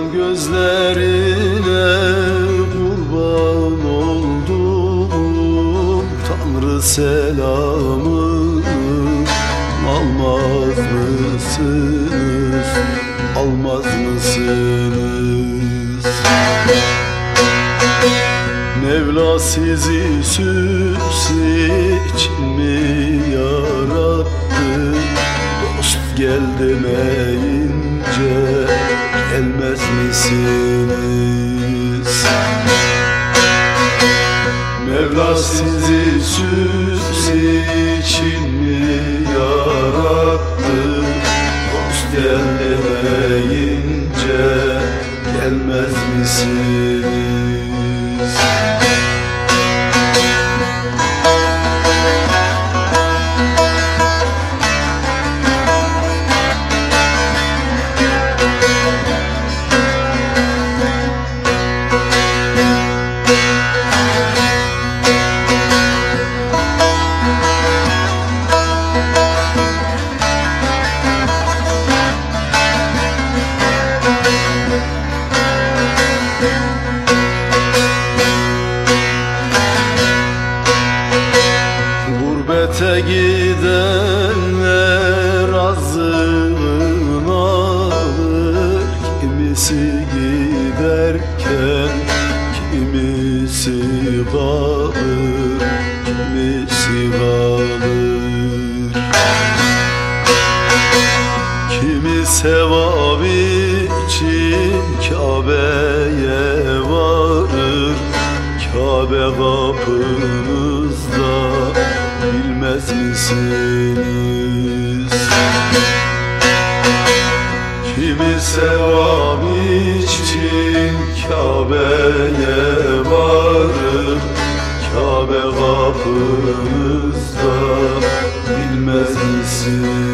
Akan gözlerine kurban oldum Tanrı selamı almaz mısınız? Almaz mısınız? Mevla sizi süs için mi yarattı? Dost gel demeyince gelmez misiniz? Mevla sizi süs için mi yarattı? Dost gel demeyince gelmez misiniz? Gidenler azığını alır. Kimisi giderken kimisi kalır Kimisi kalır Kimi sevap için Kabe'ye varır Kabe kapınızda bilmez misiniz? Kimi sevap için Kabe'ye varır Kabe kapınızda bilmez misiniz?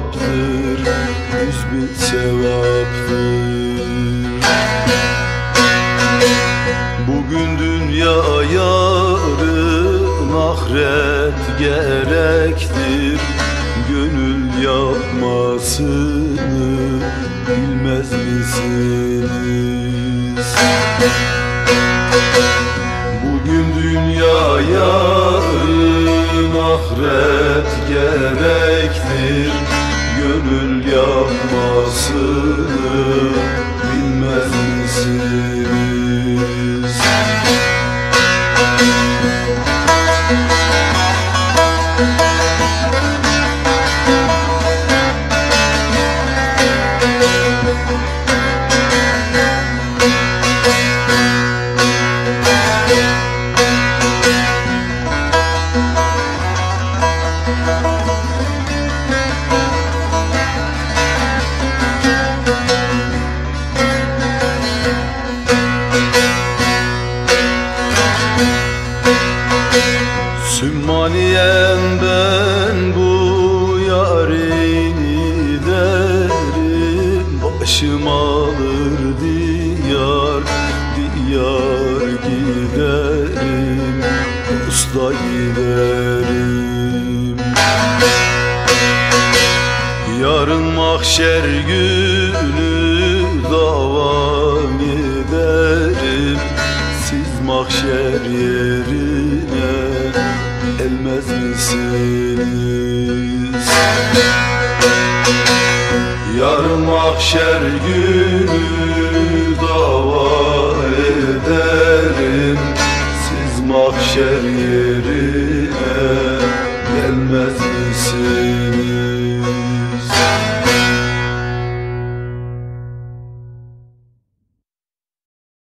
Sevaptır Yüz bin sevaptır. Bugün dünya yarın ahiret gerektir. Gönül yapmasını bilmez misiniz? Bugün dünya yarın ahiret gerektir Gönül yapmasını bilmez Usta giderim Yarın mahşer günü davam ederim Siz mahşer yerine elmez misiniz? Yarın mahşer günü